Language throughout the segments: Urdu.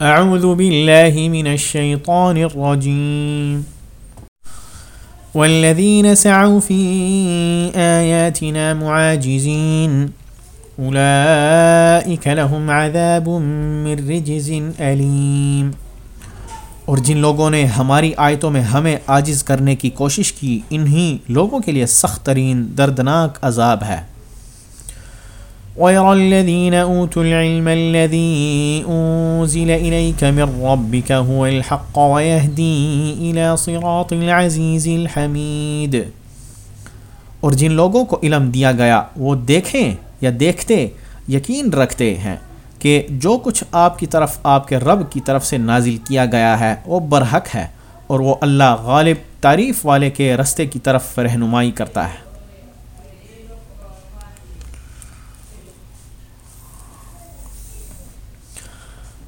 اعوذ باللہ من الشیطان الرجیم والذین سعوا فی آیاتنا معاجزین اولئیک لهم عذاب من رجز علیم اور جن لوگوں نے ہماری آیتوں میں ہمیں عاجز کرنے کی کوشش کی، انہی لوگوں کے لیے سخت ترین دردناک عذاب ہے۔ وَيَرَى الَّذِينَ أُوتُوا الْعِلْمَ الَّذِي أُنزِلَ إِلَيْكَ مِن رَّبِّكَ هُوَ الْحَقَّ وَيَهْدِي إِلَى صِرَاطِ الْعَزِيزِ الْحَمِيدِ۔ اور جن لوگوں کو علم دیا گیا، وہ دیکھیں یا دیکھتے، یقین رکھتے ہیں کہ جو کچھ آپ کی طرف، آپ کے رب کی طرف سے نازل کیا گیا ہے، وہ برحق ہے اور وہ اللہ غالب، تعریف والے کے رستے کی طرف رہنمائی کرتا ہے۔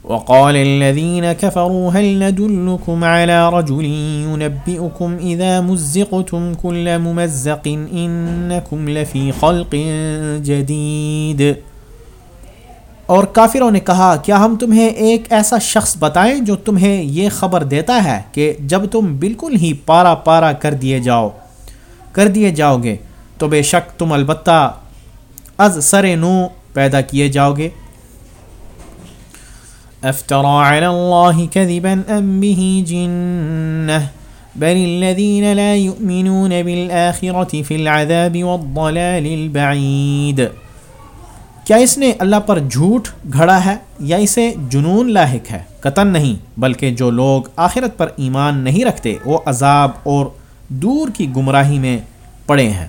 وقال الذين كفروا هل ندلكم على رجل ينبئكم إذا مزقتم كل ممزق إنكم لفي خلق جديد اور کافروں نے کہا، کیا ہم تمہیں ایک ایسا شخص بتائیں جو تمہیں یہ خبر دیتا ہے کہ جب تم بالکل ہی پارا پارا کر دیے جاؤ، کر دیے جاؤ گے، تو بے شک تم البتہ از سر نو پیدا کیے جاؤ گے۔ افترى على الله كذبا ام به جنه بل الذين لا يؤمنون بالآخرة في العذاب والضلال البعيد. کیا اس نے اللہ پر جھوٹ گھڑا ہے یا اسے جنون لاحق ہے؟ قطن نہیں، بلکہ جو لوگ آخرت پر ایمان نہیں رکھتے، وہ عذاب اور دور کی گمراہی میں پڑے ہیں۔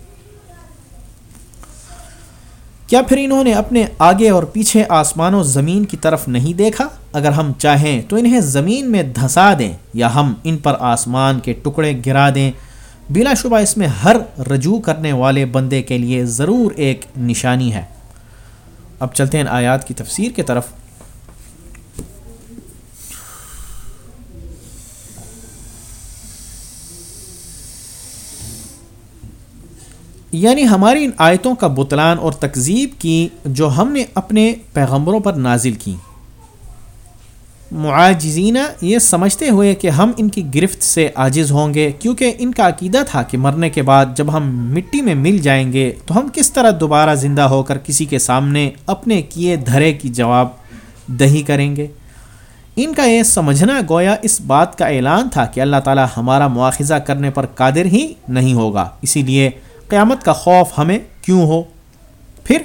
کیا پھر انہوں نے اپنے آگے اور پیچھے آسمان و زمین کی طرف نہیں دیکھا؟ اگر ہم چاہیں تو انہیں زمین میں دھسا دیں یا ہم ان پر آسمان کے ٹکڑے گرا دیں۔ بلا شبہ اس میں ہر رجوع کرنے والے بندے کے لیے ضرور ایک نشانی ہے۔ اب چلتے ہیں آیات کی تفسیر کی طرف۔ یعنی ہماری ان آیتوں کا بطلان اور تکذیب کی جو ہم نے اپنے پیغمبروں پر نازل کی۔ معاجزینہ یہ سمجھتے ہوئے کہ ہم ان کی گرفت سے عاجز ہوں گے، کیونکہ ان کا عقیدہ تھا کہ مرنے کے بعد جب ہم مٹی میں مل جائیں گے تو ہم کس طرح دوبارہ زندہ ہو کر کسی کے سامنے اپنے کیے دھرے کی جواب دہی کریں گے۔ ان کا یہ سمجھنا گویا اس بات کا اعلان تھا کہ اللہ تعالی ہمارا مواخذہ کرنے پر قادر ہی نہیں ہوگا، اسی لیے قیامت کا خوف ہمیں کیوں ہو؟ پھر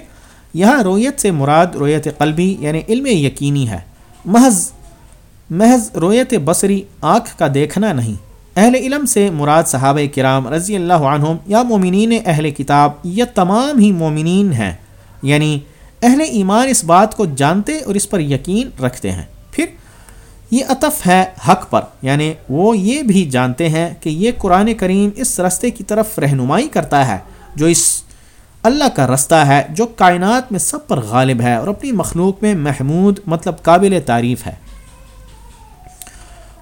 یہاں رویت سے مراد رویت قلبی یعنی علم یقینی ہے۔ محض محض رویت بصری آنکھ کا دیکھنا نہیں۔ اہل علم سے مراد صحابہ کرام رضی اللہ عنہم یا مومنین اہل کتاب، یہ تمام ہی مومنین ہیں۔ یعنی اہل ایمان اس بات کو جانتے اور اس پر یقین رکھتے ہیں۔ پھر یہ عطف ہے حق پر۔ یعنی وہ یہ بھی جانتے ہیں کہ یہ قرآن کریم اس رستے کی طرف رہنمائی کرتا ہے، جو اس اللہ کا رستہ ہے، جو کائنات میں سب پر غالب ہے اور اپنی مخلوق میں محمود مطلب قابل تعریف ہے۔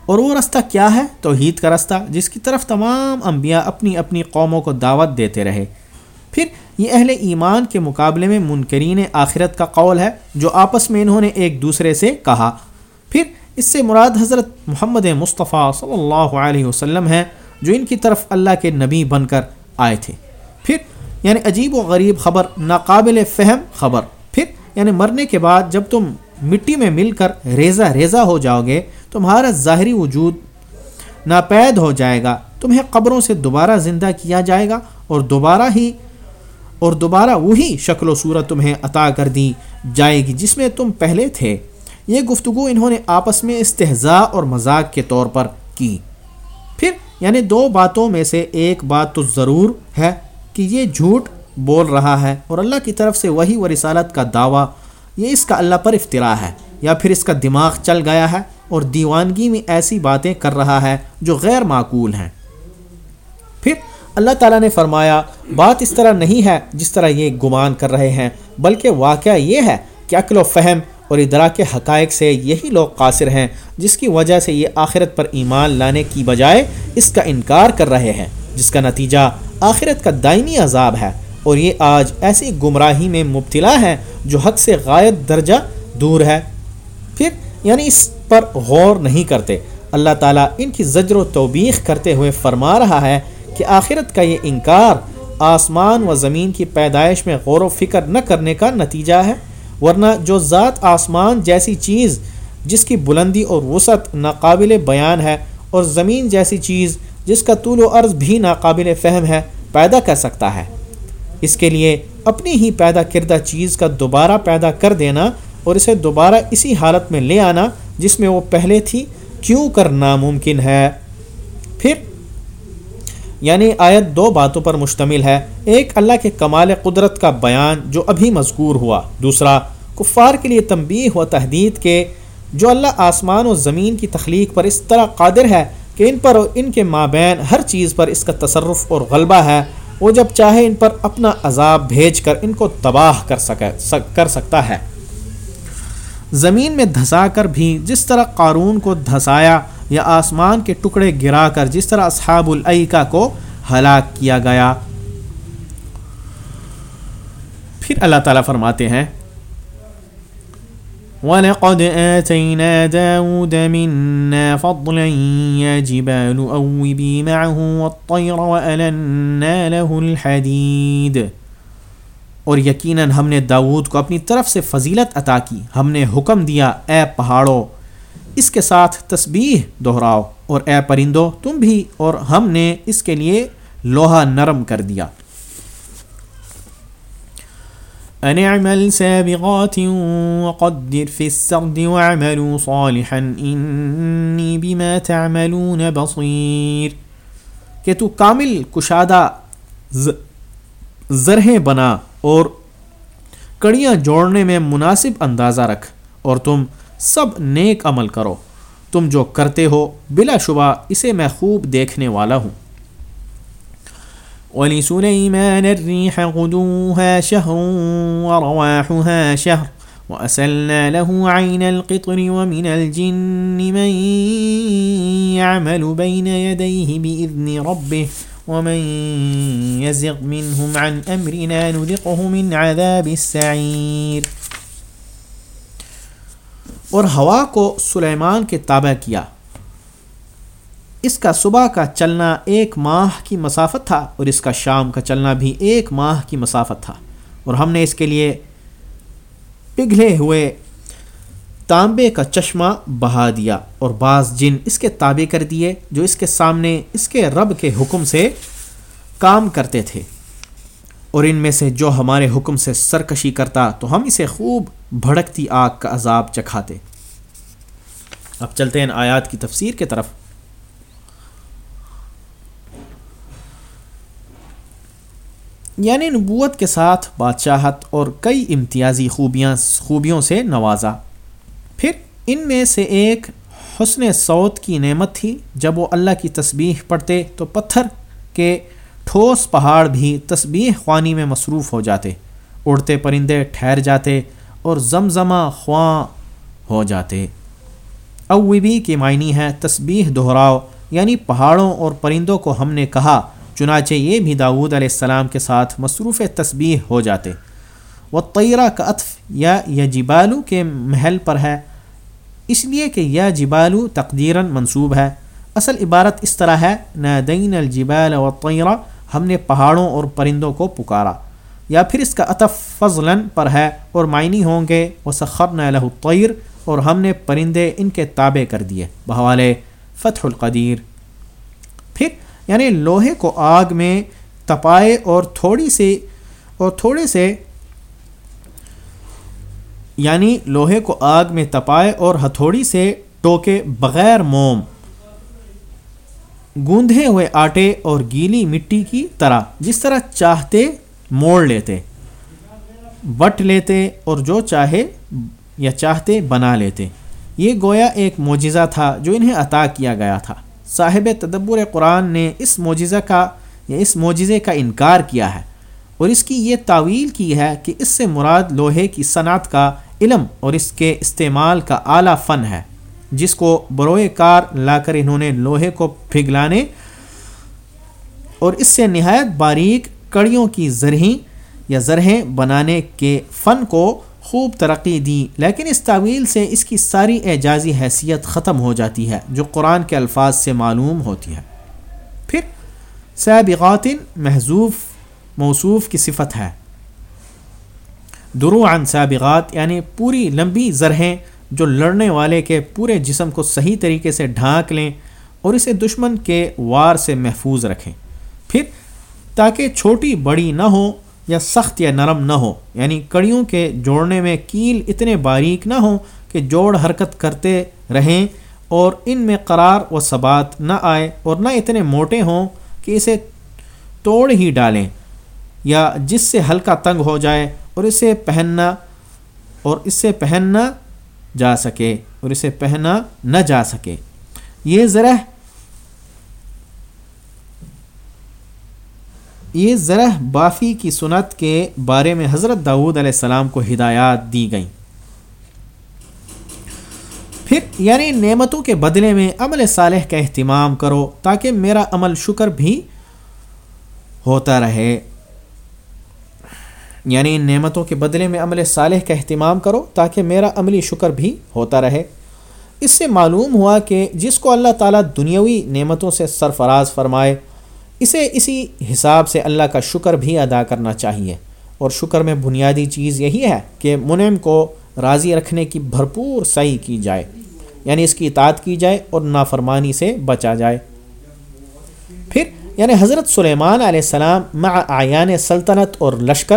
اور وہ رستہ کیا ہے؟ توحید کا رستہ، جس کی طرف تمام انبیاء اپنی اپنی قوموں کو دعوت دیتے رہے۔ پھر یہ اہل ایمان کے مقابلے میں منکرین آخرت کا قول ہے، جو آپس میں انہوں نے ایک دوسرے سے کہا۔ پھر اس سے مراد حضرت محمد مصطفیٰ صلی اللہ علیہ وسلم ہیں جو ان کی طرف اللہ کے نبی بن کر آئے تھے۔ پھر یعنی عجیب و غریب خبر، ناقابل فہم خبر۔ پھر یعنی مرنے کے بعد جب تم مٹی میں مل کر ریزہ ریزہ ہو جاؤ گے، تمہارا ظاہری وجود ناپید ہو جائے گا۔ تمہیں قبروں سے دوبارہ زندہ کیا جائے گا اور دوبارہ ہی، اور دوبارہ وہی شکل و صورت تمہیں عطا کر دی جائے گی جس میں تم پہلے تھے۔ یہ گفتگو انہوں نے آپس میں استحضاء اور مذاق کے طور پر کی۔ پھر یعنی دو باتوں میں سے ایک بات تو ضرور ہے کہ یہ جھوٹ بول رہا ہے اور اللہ کی طرف سے وہی و رسالت کا دعویٰ، یہ اس کا اللہ پر افطرا ہے یا پھر اس کا دماغ چل گیا ہے اور دیوانگی میں ایسی باتیں کر رہا ہے جو غیر معقول ہیں۔ پھر، اللہ تعالیٰ نے فرمایا، بات اس طرح نہیں ہے جس طرح یہ گمان کر رہے ہیں، بلکہ واقعہ یہ ہے کہ عقل و فہم اور ادرا کے حقائق سے یہی لوگ قاصر ہیں جس کی وجہ سے یہ آخرت پر ایمان لانے کی بجائے اس کا انکار کر رہے ہیں، جس کا نتیجہ آخرت کا دائمی عذاب ہے۔ اور یہ آج ایسی گمراہی میں مبتلا ہے جو حق سے غائب درجہ دور ہے۔ پھر یعنی اس پر غور نہیں کرتے۔ اللہ تعالیٰ ان کی زجر و توبیخ کرتے ہوئے فرما رہا ہے کہ آخرت کا یہ انکار آسمان و زمین کی پیدائش میں غور و فکر نہ کرنے کا نتیجہ ہے۔ ورنہ جو ذات آسمان جیسی چیز جس کی بلندی اور وسعت ناقابل بیان ہے اور زمین جیسی چیز جس کا طول و عرض بھی ناقابل فہم ہے، پیدا کر سکتا ہے۔ اس کے لیے اپنی ہی پیدا کردہ چیز کا دوبارہ پیدا کر دینا اور اسے دوبارہ اسی حالت میں لے آنا جس میں وہ پہلے تھی، کیوں کر ناممکن ہے؟ پھر یعنی آیت دو باتوں پر مشتمل ہے۔ ایک، اللہ کے کمال قدرت کا بیان جو ابھی مذکور ہوا۔ دوسرا کفار کے لیے تنبیہ و تحدید کے، جو اللہ آسمان و زمین کی تخلیق پر اس طرح قادر ہے کہ ان پر اور ان کے مابین ہر چیز پر اس کا تصرف اور غلبہ ہے، وہ جب چاہے ان پر اپنا عذاب بھیج کر ان کو تباہ کر سکے کر سکتا ہے۔ زمین میں دھسا کر بھی جس طرح قارون کو دھسایا یا آسمان کے ٹکڑے گرا کر جس طرح اصحاب العیکا کو ہلاک کیا گیا۔ پھر اللہ تعالیٰ فرماتے ہیں وَلَقَدْ آتَيْنَا دَاوُدَ مِنَّا فَضْلًا يَا جِبَالُ أَوِّبِي مَعَهُ وَالطَّيْرَ وَأَلَنَّا لَهُ الْحَدِيدِ۔ اور یقیناً ہم نے داود کو اپنی طرف سے فضیلت عطا کی۔ ہم نے حکم دیا، اے پہاڑوں، اس کے ساتھ تسبیح دہراؤ اور اے پرندو تم بھی اور ہم نے اس کے لیے لوہا نرم کر دیا۔ ان اعمل سابغات وقدر في السرد واعملوا صالحا اني بما تعملون بصير۔ کہ تو کامل کشادہ زرہیں بنا اور کڑیاں جوڑنے میں مناسب اندازہ رکھ اور تم سب نیک عمل کرو۔ تم جو کرتے ہو بلا شبہ اسے میں خوب دیکھنے والا ہوں۔ وَلِسُلَيْمَانَ الرِّيحَ غُدُوهَا شَهْرٌ وَرَوَاحُهَا شَهْرٌ وَأَسَلْنَا لَهُ عَيْنَ الْقِطْرِ وَمِنَ الْجِنِّ مَنْ يَعْمَلُ بَيْنَ يَدَيْهِ بِإِذْنِ رَبِّهِ وَمَنْ يَزِغْ مِنْهُمْ عَنْ أَمْرِنَا نُذِقْهُ مِنْ عَذَابِ السَّعِيرِ اور ہوا کو سلیمان کے تابع کیا۔ اس کا صبح کا چلنا ایک ماہ کی مسافت تھا اور اس کا شام کا چلنا بھی ایک ماہ کی مسافت تھا۔ اور ہم نے اس کے لیے پگھلے ہوئے تانبے کا چشمہ بہا دیا اور بعض جن اس کے تابع کر دیے جو اس کے سامنے اس کے رب کے حکم سے کام کرتے تھے۔ اور ان میں سے جو ہمارے حکم سے سرکشی کرتا تو ہم اسے خوب بھڑکتی آگ کا عذاب چکھاتے۔ اب چلتے ہیں آیات کی تفسیر کے طرف۔ یعنی نبوت کے ساتھ بادشاہت اور کئی امتیازی خوبیاں، خوبیوں سے نوازا۔ پھر ان میں سے ایک حسن سعود کی نعمت تھی۔ جب وہ اللہ کی تسبیح پڑھتے تو پتھر کے ٹھوس پہاڑ بھی تسبیح خوانی میں مصروف ہو جاتے۔ اڑتے پرندے ٹھہر جاتے اور زمزمہ خواں ہو جاتے۔ اوبی کی معنی ہے تسبیح دہراؤ یعنی پہاڑوں اور پرندوں کو ہم نے کہا۔ چنانچہ یہ بھی داود علیہ السلام کے ساتھ مصروف تسبیح ہو جاتے۔ وہ طیرہ کا عطف یا جبالو کے محل پر ہے۔ اس لیے کہ یا جبالو تقدیراً منصوب ہے۔ اصل عبارت اس طرح ہے نہ دین الجبال و طیرہ ہم نے پہاڑوں اور پرندوں کو پکارا۔ یا پھر اس کا عطف فضلاً پر ہے، اور معنی ہوں گے وہ سخر نہ الطیر اور ہم نے پرندے ان کے تابع کر دیے۔ بحوالے فتح القدیر۔ پھر یعنی لوہے کو آگ میں تپائے اور تھوڑی سی اور تھوڑے سے یعنی لوہے کو آگ میں تپائے اور ہتھوڑی سے ٹوکے بغیر موم، گوندھے ہوئے آٹے اور گیلی مٹی کی طرح، جس طرح چاہتے موڑ لیتے بٹ لیتے اور جو چاہے یا چاہتے بنا لیتے۔ یہ گویا ایک معجزہ تھا جو انہیں عطا کیا گیا تھا۔ صاحب تدبر قرآن نے اس معجزہ کا یا اس معجزے کا انکار کیا ہے اور اس کی یہ تعویل کی ہے کہ اس سے مراد لوہے کی صنعت کا علم اور اس کے استعمال کا اعلیٰ فن ہے، جس کو بروئے کار لا کر انہوں نے لوہے کو پھگلانے اور اس سے نہایت باریک کڑیوں کی زرہیں یا زرہیں بنانے کے فن کو خوب ترقی دی لیکن اس تعویل سے اس کی ساری اعجازی حیثیت ختم ہو جاتی ہے، جو قرآن کے الفاظ سے معلوم ہوتی ہے۔ پھر سابقات محضوف موصوف کی صفت ہے۔ درو عن سابقات یعنی پوری لمبی زرہیں جو لڑنے والے کے پورے جسم کو صحیح طریقے سے ڈھانک لیں اور اسے دشمن کے وار سے محفوظ رکھیں۔ پھر، تاکہ چھوٹی بڑی نہ ہو یا سخت یا نرم نہ ہو۔ یعنی کڑیوں کے جوڑنے میں کیل اتنے باریک نہ ہوں کہ جوڑ حرکت کرتے رہیں اور ان میں قرار و ثبات نہ آئے اور نہ اتنے موٹے ہوں کہ اسے توڑ ہی ڈالیں یا جس سے ہلکا تنگ ہو جائے اور اسے پہننا اور اس سے پہننا جا سکے اور اسے پہنا نہ جا سکے۔ یہ ذرا یہ ذرا بافی کی سنت کے بارے میں حضرت داود علیہ السلام کو ہدایات دی گئیں۔ پھر یعنی نعمتوں کے بدلے میں عمل صالح کا اہتمام کرو تاکہ میرا عمل شکر بھی ہوتا رہے۔ یعنی نعمتوں کے بدلے میں عمل صالح کا اہتمام کرو تاکہ میرا عملی شکر بھی ہوتا رہے۔ اس سے معلوم ہوا کہ جس کو اللہ تعالیٰ دنیاوی نعمتوں سے سرفراز فرمائے اسے اسی حساب سے اللہ کا شکر بھی ادا کرنا چاہیے۔ اور شکر میں بنیادی چیز یہی ہے کہ منعم کو راضی رکھنے کی بھرپور صحیح کی جائے۔ یعنی اس کی اطاعت کی جائے اور نافرمانی سے بچا جائے۔ پھر یعنی حضرت سلیمان علیہ السلام مع آیان سلطنت اور لشکر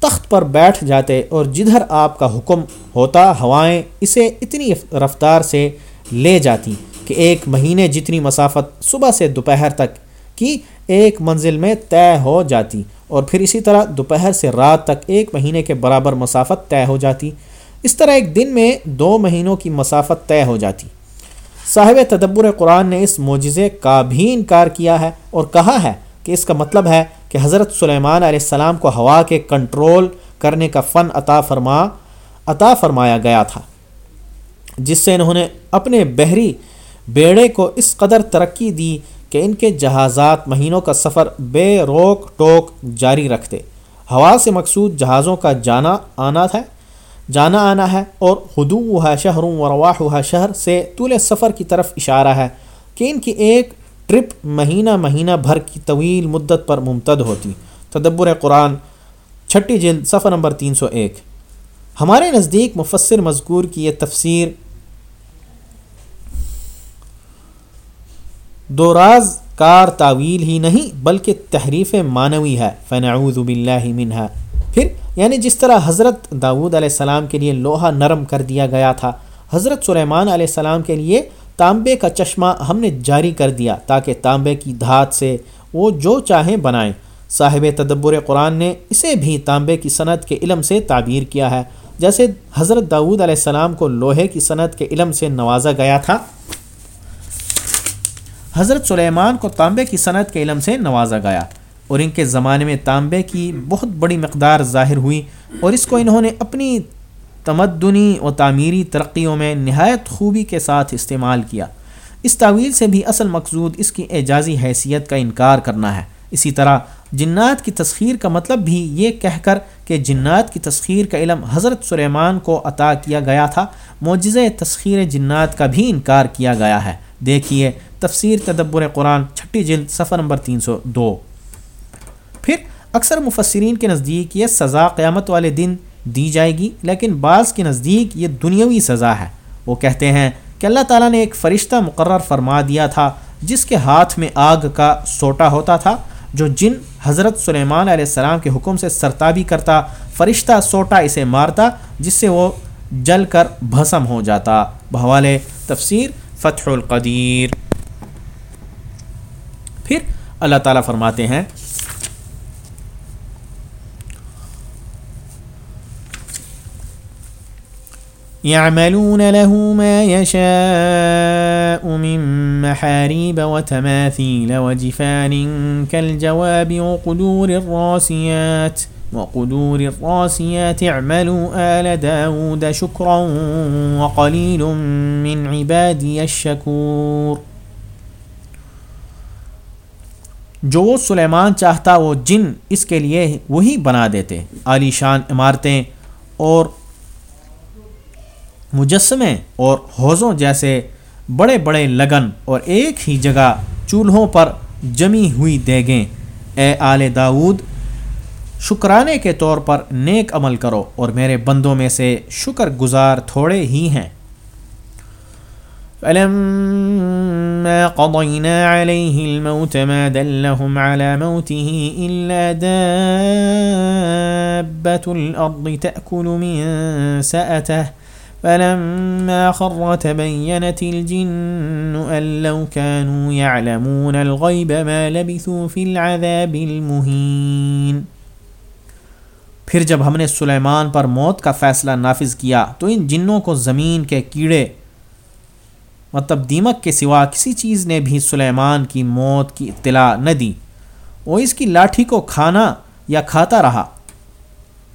تخت پر بیٹھ جاتے اور جدھر آپ کا حکم ہوتا ہوائیں اسے اتنی رفتار سے لے جاتی کہ ایک مہینے جتنی مسافت صبح سے دوپہر تک کی ایک منزل میں طے ہو جاتی اور پھر اسی طرح دوپہر سے رات تک ایک مہینے کے برابر مسافت طے ہو جاتی۔ اس طرح ایک دن میں دو مہینوں کی مسافت طے ہو جاتی۔ صاحب تدبر قرآن نے اس معجزے کا بھی انکار کیا ہے اور کہا ہے کہ اس کا مطلب ہے کہ حضرت سلیمان علیہ السلام کو ہوا کے کنٹرول کرنے کا فن عطا فرما، عطا فرمایا گیا تھا، جس سے انہوں نے اپنے بحری بیڑے کو اس قدر ترقی دی کہ ان کے جہازات مہینوں کا سفر بے روک ٹوک جاری رکھتے۔ ہوا سے مقصود جہازوں کا جانا آنا تھا جانا آنا ہے اور حدو ہے شہروں و رواح ہے شہر سے طول سفر کی طرف اشارہ ہے کہ ان کی ایک ٹرپ مہینہ مہینہ بھر کی طویل مدت پر ممتد ہوتی۔ تدبر قرآن، چھٹی جلد صفحہ نمبر تین سو ایک۔ ہمارے نزدیک مفسر مذکور کی یہ تفسیر دو راز کار تعویل ہی نہیں بلکہ تحریف معنوی ہے، فنعوذ باللہ منہا پھر یعنی جس طرح حضرت داود علیہ السلام کے لیے لوہا نرم کر دیا گیا تھا، حضرت سلیمان علیہ السلام کے لیے تانبے کا چشمہ ہم نے جاری کر دیا تاکہ تانبے کی دھات سے وہ جو چاہیں بنائیں۔ صاحب تدبر قرآن نے اسے بھی تانبے کی صنعت کے علم سے تعبیر کیا ہے۔ جیسے حضرت داود علیہ السلام کو لوہے کی صنعت کے علم سے نوازا گیا تھا۔ حضرت سلیمان کو تانبے کی صنعت کے علم سے نوازا گیا اور ان کے زمانے میں تانبے کی بہت بڑی مقدار ظاہر ہوئی اور اس کو انہوں نے اپنی تمدنی و تعمیری ترقیوں میں نہایت خوبی کے ساتھ استعمال کیا۔ اس تعویل سے بھی اصل مقصود اس کی اعجازی حیثیت کا انکار کرنا ہے۔ اسی طرح جنات کی تسخیر کا مطلب بھی یہ کہہ کر کہ جنات کی تسخیر کا علم حضرت سلیمان کو عطا کیا گیا تھا معجز تسخیر جنات کا بھی انکار کیا گیا ہے۔ دیکھیے۔ تفسیر تدبر قرآن، چھٹی جلد، صفحہ نمبر تین سو دو۔ پھر اکثر مفسرین کے نزدیک یہ سزا قیامت والے دن دی جائے گی، لیکن بعض کے نزدیک یہ دنیاوی سزا ہے۔ وہ کہتے ہیں کہ اللہ تعالیٰ نے ایک فرشتہ مقرر فرما دیا تھا، جس کے ہاتھ میں آگ کا سوٹا ہوتا تھا، جو جن حضرت سلیمان علیہ السلام کے حکم سے سرتابی کرتا، فرشتہ سوٹا اسے مارتا، جس سے وہ جل کر بھسم ہو جاتا۔ بحوالے تفسیر فتح القدیر۔ پھر اللہ تعالیٰ فرماتے ہیں يعملون له ما يشاء من محاريب وتماثيل وجفان كالجواب وقدور الراسيات وقدور الراسيات اعملوا آل داود شكرا وقليل من عبادي الشكور. جو وہ سلیمان چاہتا وہ جن اس کے لیے وہی بنا دیتے، عالی شان عمارتیں اور مجسمے اور حوضوں جیسے بڑے بڑے لگن اور ایک ہی جگہ چولہوں پر جمی ہوئی دیگیں۔ اے آل داود شکرانے کے طور پر نیک عمل کرو اور میرے بندوں میں سے شکر گزار تھوڑے ہی ہیں۔ فلما قضينا عليه الموت ما دلهم على موته إلا دابة الأرض تأكل من سأته فلما خر تبينت الجن أن لو كانوا يعلمون الغيب ما لبثوا في العذاب المهين پھر جب ہم نے سلیمان پر موت کا فیصلہ نافذ کیا تو ان جنوں کو زمین کے کیڑے مطلب دیمک کے سوا کسی چیز نے بھی سلیمان کی موت کی اطلاع نہ دی۔ وہ اس کی لاٹھی کو کھانا یا کھاتا رہا۔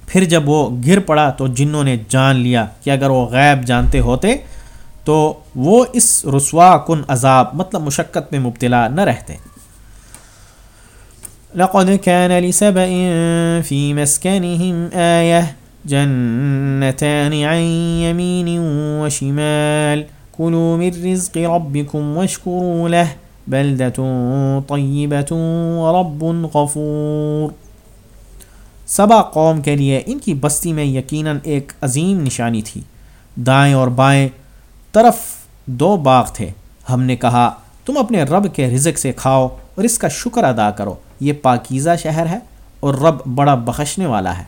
پھر جب وہ گر پڑا تو جنوں نے جان لیا کہ اگر وہ غیب جانتے ہوتے تو وہ اس رسوا کن عذاب مطلب مشقت میں مبتلا نہ رہتے۔ لقد كان لسبأ في مسكنهم آية جنتان عن يمين وشمال. كلوا من رزق ربكم واشكروا له. بلدة طيبة ورب غفور. سبا قوم کے لیے ان کی بستی میں یقیناً ایک عظیم نشانی تھی۔ دائیں اور بائیں طرف دو باغ تھے۔ ہم نے کہا تم اپنے رب کے رزق سے کھاؤ اور اس کا شکر ادا کرو۔ یہ پاکیزہ شہر ہے اور رب بڑا بخشنے والا ہے۔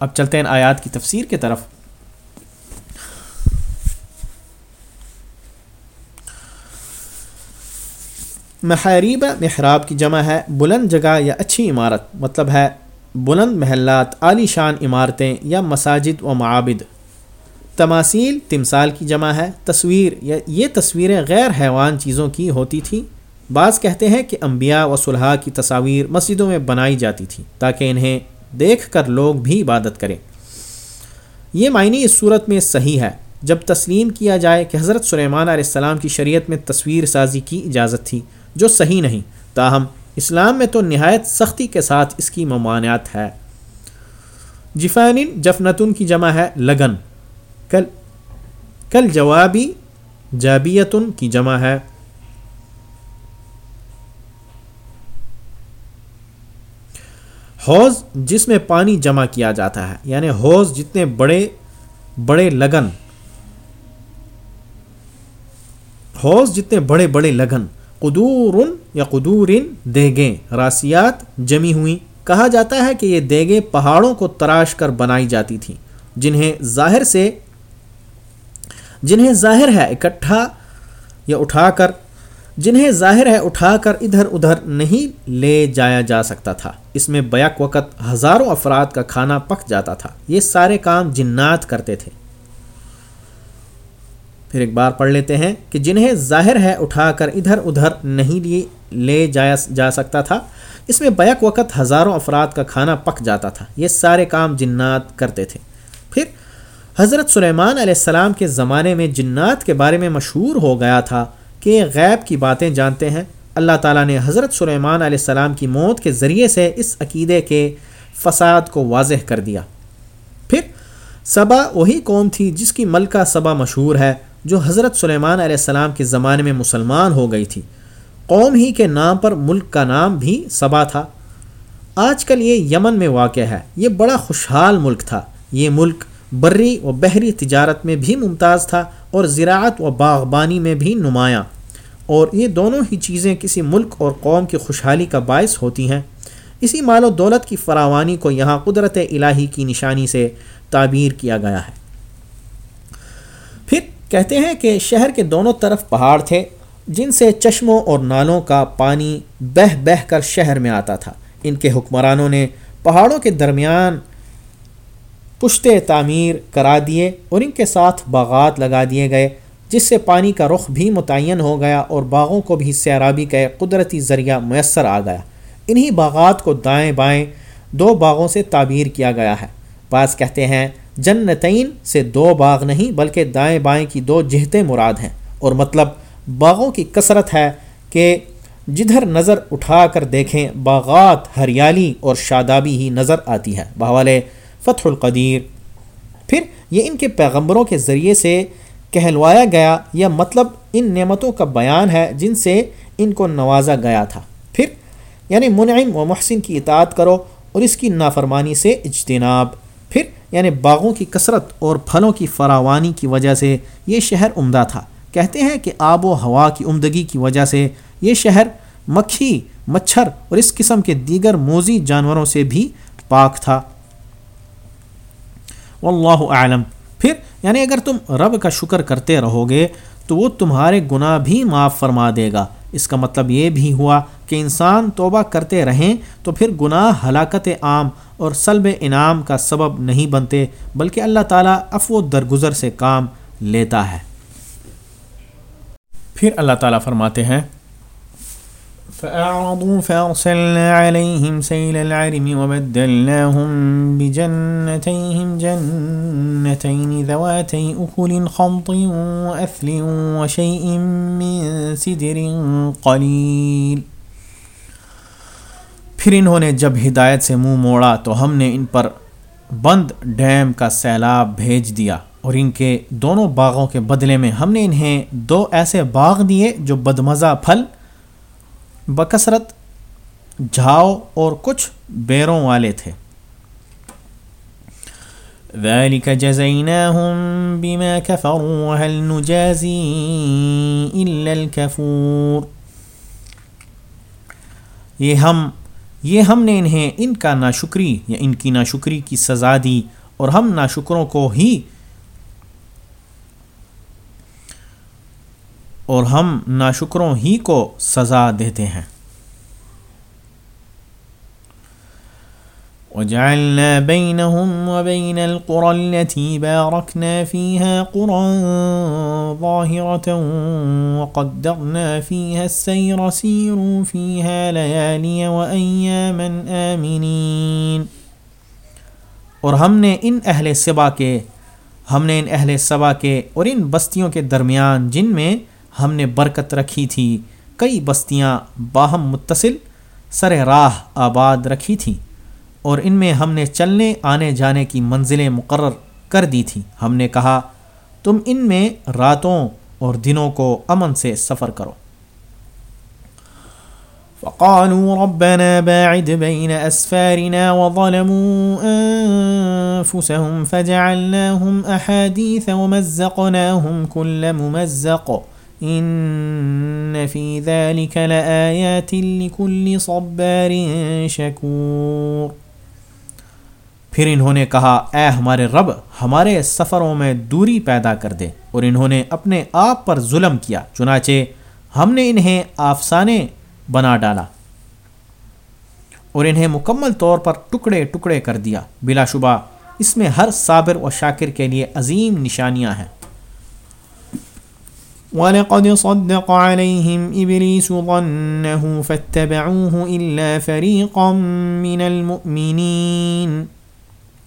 اب چلتے ہیں آیات کی تفسیر کی طرف۔ محریبہ محراب کی جمع ہے بلند جگہ یا اچھی عمارت؟ مطلب ہے بلند محلات، عالی شان عمارتیں یا مساجد و معابد۔ تماثیل تمثال کی جمع ہے، تصویر، یا یہ تصویریں غیر حیوان چیزوں کی ہوتی تھیں بعض کہتے ہیں کہ انبیاء و صلحاء کی تصاویر مسجدوں میں بنائی جاتی تھیں تاکہ انہیں دیکھ کر لوگ بھی عبادت کریں۔ یہ معنی اس صورت میں صحیح ہے۔ جب تسلیم کیا جائے کہ حضرت سلیمان علیہ السلام کی شریعت میں تصویر سازی کی اجازت تھی، جو صحیح نہیں، تاہم، اسلام میں تو نہایت سختی کے ساتھ اس کی ممانعت ہے۔ جفان جفنتن کی جمع ہے، لگن۔ کل کل جوابی جابیتن کی جمع ہے۔ حوض جس میں پانی جمع کیا جاتا ہے یعنی حوض جتنے بڑے بڑے لگن۔ حوض جتنے بڑے بڑے لگن۔ قدور یا قدورن دیگیں، راسیات جمی ہوئیں۔ کہا جاتا ہے کہ یہ دیگیں پہاڑوں کو تراش کر بنائی جاتی تھیں، جنہیں ظاہر سے جنہیں ظاہر ہے اکٹھا یا اٹھا کر، جنہیں ظاہر ہے اٹھا کر ادھر ادھر نہیں لے جایا جا سکتا تھا۔ اس میں بیک وقت ہزاروں افراد کا کھانا پک جاتا تھا۔ یہ سارے کام جنات کرتے تھے۔ پھر ایک بار پڑھ لیتے ہیں کہ جنہیں ظاہر ہے اٹھا کر ادھر ادھر نہیں لیے لے جایا جا سکتا تھا، اس میں بیک وقت ہزاروں افراد کا کھانا پک جاتا تھا۔ یہ سارے کام جنات کرتے تھے۔ پھر حضرت سلیمان علیہ السلام کے زمانے میں جنات کے بارے میں مشہور ہو گیا تھا کہ غیب کی باتیں جانتے ہیں۔ اللہ تعالیٰ نے حضرت سلیمان علیہ السلام کی موت کے ذریعے سے اس عقیدے کے فساد کو واضح کر دیا۔ پھر صبا وہی قوم تھی جس کی ملکہ صبا مشہور ہے جو حضرت سلیمان علیہ السلام کے زمانے میں مسلمان ہو گئی تھی۔ قوم ہی کے نام پر ملک کا نام بھی صبا تھا۔ آج کل یہ یمن میں واقع ہے۔ یہ بڑا خوشحال ملک تھا۔ یہ ملک بری و بحری تجارت میں بھی ممتاز تھا اور زراعت و باغبانی میں بھی نمایاں۔ اور یہ دونوں ہی چیزیں کسی ملک اور قوم کی خوشحالی کا باعث ہوتی ہیں۔ اسی مال و دولت کی فراوانی کو یہاں قدرت الہی کی نشانی سے تعبیر کیا گیا ہے۔ پھر کہتے ہیں کہ شہر کے دونوں طرف پہاڑ تھے، جن سے چشموں اور نالوں کا پانی بہ بہ کر شہر میں آتا تھا۔ ان کے حکمرانوں نے پہاڑوں کے درمیان پشتے تعمیر کرا دیے اور ان کے ساتھ باغات لگا دیے گئے، جس سے پانی کا رخ بھی متعین ہو گیا اور باغوں کو بھی سیرابی کا قدرتی ذریعہ میسر آ گیا۔ انہی باغات کو دائیں بائیں دو باغوں سے تعبیر کیا گیا ہے۔ بعض کہتے ہیں، جنتین سے دو باغ نہیں، بلکہ دائیں بائیں کی دو جہتیں مراد ہیں۔ اور مطلب باغوں کی کثرت ہے کہ جدھر نظر اٹھا کر دیکھیں، باغات ہریالی اور شادابی ہی نظر آتی ہے۔ بہوالے فتح القدیر۔ پھر یہ ان کے پیغمبروں کے ذریعے سے کہلوایا گیا، یا مطلب ان نعمتوں کا بیان ہے جن سے ان کو نوازا گیا تھا۔ پھر یعنی منعم و محسن کی اطاعت کرو اور اس کی نافرمانی سے اجتناب۔ پھر یعنی باغوں کی کثرت اور پھلوں کی فراوانی کی وجہ سے یہ شہر عمدہ تھا۔ کہتے ہیں کہ آب و ہوا کی عمدگی کی وجہ سے یہ شہر مکھی، مچھر اور اس قسم کے دیگر موزی جانوروں سے بھی پاک تھا۔ واللہ اعلم۔ پھر یعنی اگر تم رب کا شکر کرتے رہو گے، تو وہ تمہارے گناہ بھی معاف فرما دے گا۔ اس کا مطلب یہ بھی ہوا کہ انسان توبہ کرتے رہیں تو پھر گناہ ہلاکت عام اور سلب انعام کا سبب نہیں بنتے، بلکہ اللہ تعالیٰ افو درگزر سے کام لیتا ہے۔ پھر اللہ تعالیٰ فرماتے ہیں فأعرضوا فأرسلنا عليهم سيل العرم وبدلناهم بجنتيهم جنتين ذواتي أكل خمط وأثل وشيء من سدر قليل۔ پھر انہوں نے جب ہدایت سے منہ موڑا تو ہم نے ان پر بند ڈیم کا سیلاب بھیج دیا اور ان کے دونوں باغوں کے بدلے میں ہم نے انہیں دو ایسے باغ دیے جو بدمزہ پھل بکثرت جھاؤ اور کچھ بیروں والے تھے۔ ذلك جزيناهم بما كفروا وهل نجازي إلا الكفور۔ یہ ہم یہ ہم نے انہیں ان کا ناشکری یا ان کی ناشکری کی سزا دی اور ہم ناشکروں کو ہی اور ہم ناشکروں ہی کو سزا دیتے ہیں۔ وجعلنا بينهم وبين القرى التي باركنا فيها قرى ظاهرة وقدرنا فيها السير سيروا فيها ليالي وأياما آمنين اور ہم نے ان اہل سبا کے، ہم نے ان اہل سبا کے اور ان بستیوں کے درمیان جن میں ہم نے برکت رکھی تھی، کئی بستیاں باہم متصل سر راہ آباد رکھی تھیں، اور ان میں ہم نے چلنے، آنے، جانے کی منزلیں مقرر کر دی تھیں۔ ہم نے کہا، تم ان میں راتوں اور دنوں کو امن سے سفر کرو۔ فقالوا ربنا باعد بين أسفارنا وظلموا أنفسهم فجعلناهم أحاديث ومزقناهم كل ممزق. ان فی ذلك لآیات لكل صبار شکور پھر انہوں نے کہا، اے ہمارے رب، ہمارے سفروں میں دوری پیدا کر دے۔ اور انہوں نے اپنے آپ پر ظلم کیا، چنانچہ ہم نے انہیں آفسانے بنا ڈالا۔ اور انہیں مکمل طور پر ٹکڑے ٹکڑے کر دیا۔ بلا شبہ، اس میں ہر صابر و شاکر کے لیے عظیم نشانیاں ہیں۔ وَلَقَدْ صَدَّقَ عَلَيْهِمْ إِبْلِيسُ ظَنَّهُ فَاتَّبَعُوهُ إِلَّا فَرِيقًا مِّنَ الْمُؤْمِنِينَ۔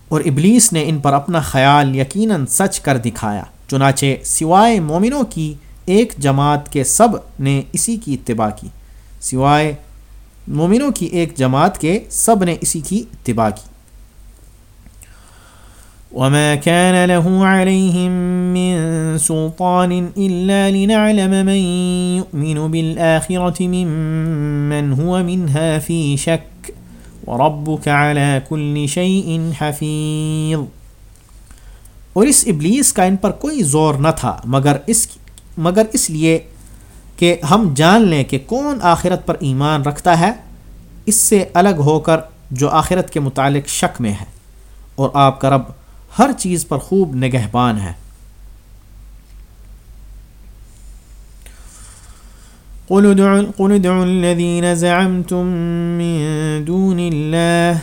اور ابلیس نے ان پر اپنا خیال یقیناً سچ کر دکھایا، چنانچہ سوائے مومنوں کی، ایک جماعت کے سب نے اسی کی اتباع کی۔ سوائے مومنوں کی، ایک جماعت کے سب نے اسی کی اتباع کی۔ وما كان له عليهم من سلطان إلا لنعلم من يؤمن بالآخرة ممن هو منها في شك وربك على كل شيء حفيظ۔ اور اس ابلیس کا ان پر کوئی زور نہ تھا، مگر اس مگر اس لیے کہ ہم جان لیں کہ کون آخرت پر ایمان رکھتا ہے، اس سے الگ ہو کر جو آخرت کے متعلق شک میں ہے۔ اور آپ کا رب ہر چیز پر خوب نگہبان ہے۔ قل ادعوا, قل ادعوا الذين زعمتم من دون الله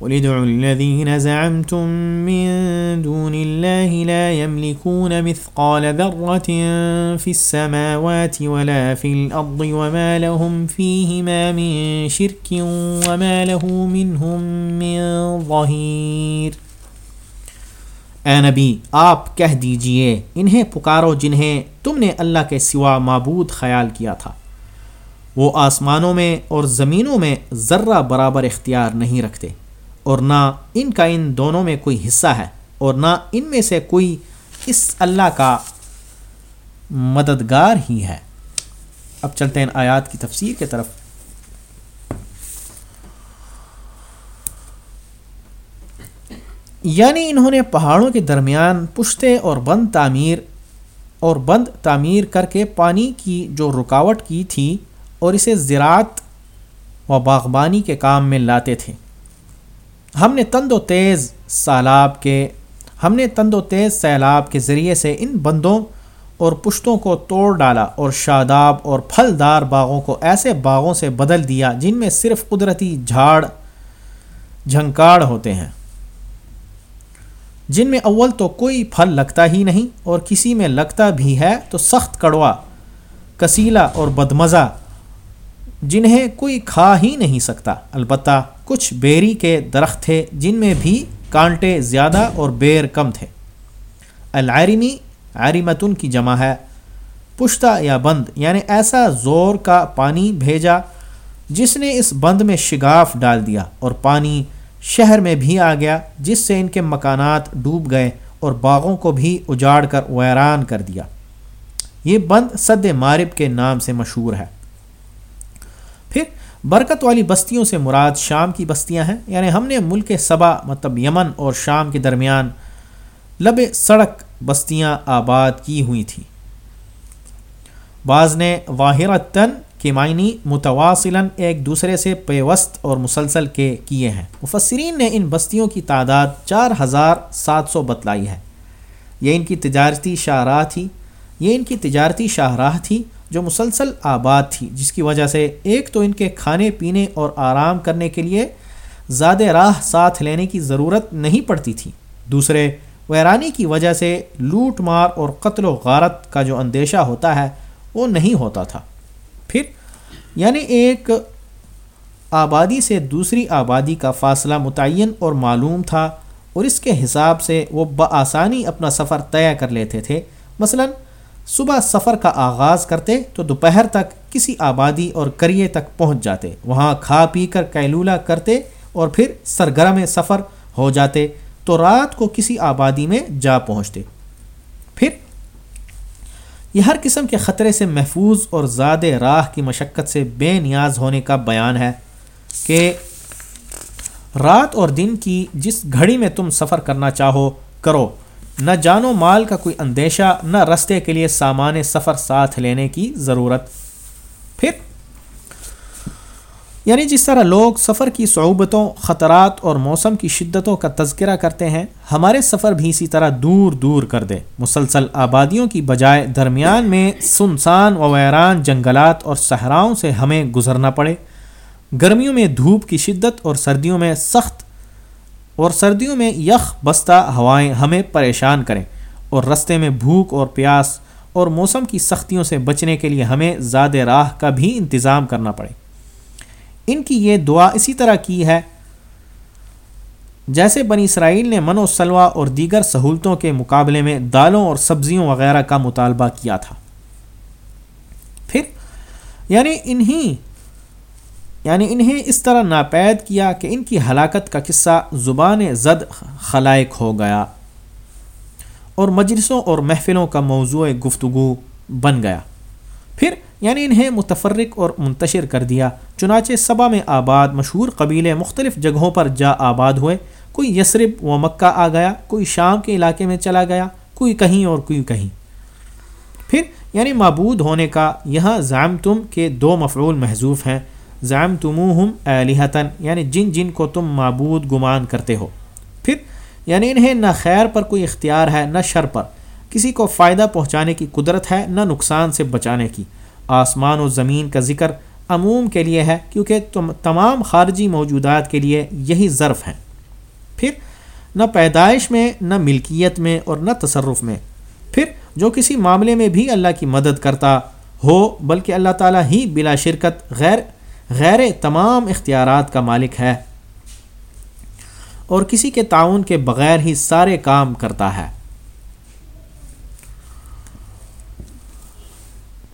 قل ادعوا الذين زعمتم من دون الله لا يملكون مثقال ذرة في السماوات ولا في الأرض وما لهم فيهما من شرك وما له منهم من ظهير۔ اے نبی، آپ کہہ دیجیے، انہیں پکارو جنہیں تم نے اللہ کے سوا معبود خیال کیا تھا۔ وہ آسمانوں میں اور زمینوں میں ذرہ برابر اختیار نہیں رکھتے، اور نہ ان کا ان دونوں میں کوئی حصہ ہے، اور نہ ان میں سے کوئی اس اللہ کا مددگار ہی ہے۔ اب چلتے ہیں آیات کی تفسیر کے طرف۔ یعنی انہوں نے پہاڑوں کے درمیان پشتے اور بند تعمیر اور بند تعمیر کر کے پانی کی جو رکاوٹ کی تھی اور اسے زراعت و باغبانی کے کام میں لاتے تھے۔ ہم نے تند و تیز سیلاب کے، ہم نے تند و تیز سیلاب کے ذریعے سے ان بندوں اور پشتوں کو توڑ ڈالا اور شاداب اور پھلدار باغوں کو ایسے باغوں سے بدل دیا جن میں صرف قدرتی جھاڑ، جھنکاڑ ہوتے ہیں۔ جن میں اول تو کوئی پھل لگتا ہی نہیں اور کسی میں لگتا بھی ہے تو سخت کڑوا، کسیلا اور بدمزہ، جنہیں کوئی کھا ہی نہیں سکتا۔ البتہ کچھ بیری کے درخت تھے جن میں بھی کانٹے زیادہ اور بیر کم تھے۔ العرمی عرمتن کی جمع ہے۔ پشتہ یا بند یعنی ایسا زور کا پانی بھیجا جس نے اس بند میں شگاف ڈال دیا اور پانی شہر میں بھی آ گیا جس سے ان کے مکانات ڈوب گئے اور باغوں کو بھی اجاڑ کر ویران کر دیا۔ یہ بند صد مارب کے نام سے مشہور ہے۔ پھر برکت والی بستیوں سے مراد شام کی بستیاں ہیں یعنی ہم نے ملک صبا مطلب یمن اور شام کے درمیان لب سڑک بستیاں آباد کی ہوئی تھیں۔ بعض نے واحرتاً کے معنی متواصلاً ایک دوسرے سے پیوست اور مسلسل کے کیے ہیں۔ مفسرین نے ان بستیوں کی تعداد چار ہزار سات سو بتلائی ہے۔ یہ ان کی تجارتی شاہراہ تھی۔ یہ ان کی تجارتی شاہراہ تھی جو مسلسل آباد تھی، جس کی وجہ سے ایک تو ان کے کھانے پینے اور آرام کرنے کے لیے زیادہ راہ ساتھ لینے کی ضرورت نہیں پڑتی تھی۔ دوسرے، ویرانی کی وجہ سے لوٹ مار اور قتل و غارت کا جو اندیشہ ہوتا ہے، وہ نہیں ہوتا تھا۔ پھر یعنی ایک آبادی سے دوسری آبادی کا فاصلہ متعین اور معلوم تھا اور اس کے حساب سے وہ بآسانی اپنا سفر طے کر لیتے تھے۔ مثلاً، صبح سفر کا آغاز کرتے تو دوپہر تک کسی آبادی اور کریے تک پہنچ جاتے۔ وہاں کھا پی کر کیلولا کرتے اور پھر سرگرم سفر ہو جاتے تو رات کو کسی آبادی میں جا پہنچتے۔ پھر یہ ہر قسم کے خطرے سے محفوظ اور زیادہ راہ کی مشقت سے بے نیاز ہونے کا بیان ہے کہ رات اور دن کی جس گھڑی میں تم سفر کرنا چاہو، کرو۔ نہ جانو مال کا کوئی اندیشہ، نہ رستے کے لیے سامان سفر ساتھ لینے کی ضرورت۔ پھر یعنی جس طرح لوگ سفر کی صعوبتوں، خطرات اور موسم کی شدتوں کا تذکرہ کرتے ہیں، ہمارے سفر بھی اسی طرح دور دور کر دے مسلسل آبادیوں کی بجائے درمیان میں سنسان و ویران جنگلات اور صحراؤں سے ہمیں گزرنا پڑے۔ گرمیوں میں دھوپ کی شدت اور سردیوں میں سخت اور سردیوں میں یخ بستہ ہوائیں ہمیں پریشان کریں۔ اور رستے میں بھوک اور پیاس اور موسم کی سختیوں سے بچنے کے لیے ہمیں زیادہ راہ کا بھی انتظام کرنا پڑے۔ ان کی یہ دعا اسی طرح کی ہے۔ جیسے بنی اسرائیل نے من و سلوا اور دیگر سہولتوں کے مقابلے میں دالوں اور سبزیوں وغیرہ کا مطالبہ کیا تھا۔ پھر یعنی انہی یعنی انہیں اس طرح ناپید کیا کہ ان کی ہلاکت کا قصہ زبان زد خلائق ہو گیا اور مجلسوں اور محفلوں کا موضوع گفتگو بن گیا۔ پھر یعنی انہیں متفرق اور منتشر کر دیا۔ چنانچہ صبا میں آباد مشہور قبیلے مختلف جگہوں پر جا آباد ہوئے۔ کوئی یسرب و مکہ آ گیا، کوئی شام کے علاقے میں چلا گیا، کوئی کہیں اور کوئی کہیں۔ پھر یعنی معبود ہونے کا یہاں زام تم کے دو مفعول محضوف ہیں۔ زام تموہم الحتاً یعنی جن جن کو تم معبود گمان کرتے ہو۔ پھر یعنی انہیں نہ خیر پر کوئی اختیار ہے، نہ شر پر۔ کسی کو فائدہ پہنچانے کی قدرت ہے، نہ نقصان سے بچانے کی۔ آسمان و زمین کا ذکر عموم کے لیے ہے، کیونکہ تم، تمام خارجی موجودات کے لیے یہی ظرف ہیں۔ پھر، نہ پیدائش میں، نہ ملکیت میں اور نہ تصرف میں۔ پھر، جو کسی معاملے میں بھی اللہ کی مدد کرتا ہو، بلکہ اللہ تعالیٰ ہی بلا شرکت، غیر غیر تمام اختیارات کا مالک ہے۔ اور کسی کے تعاون کے بغیر ہی سارے کام کرتا ہے۔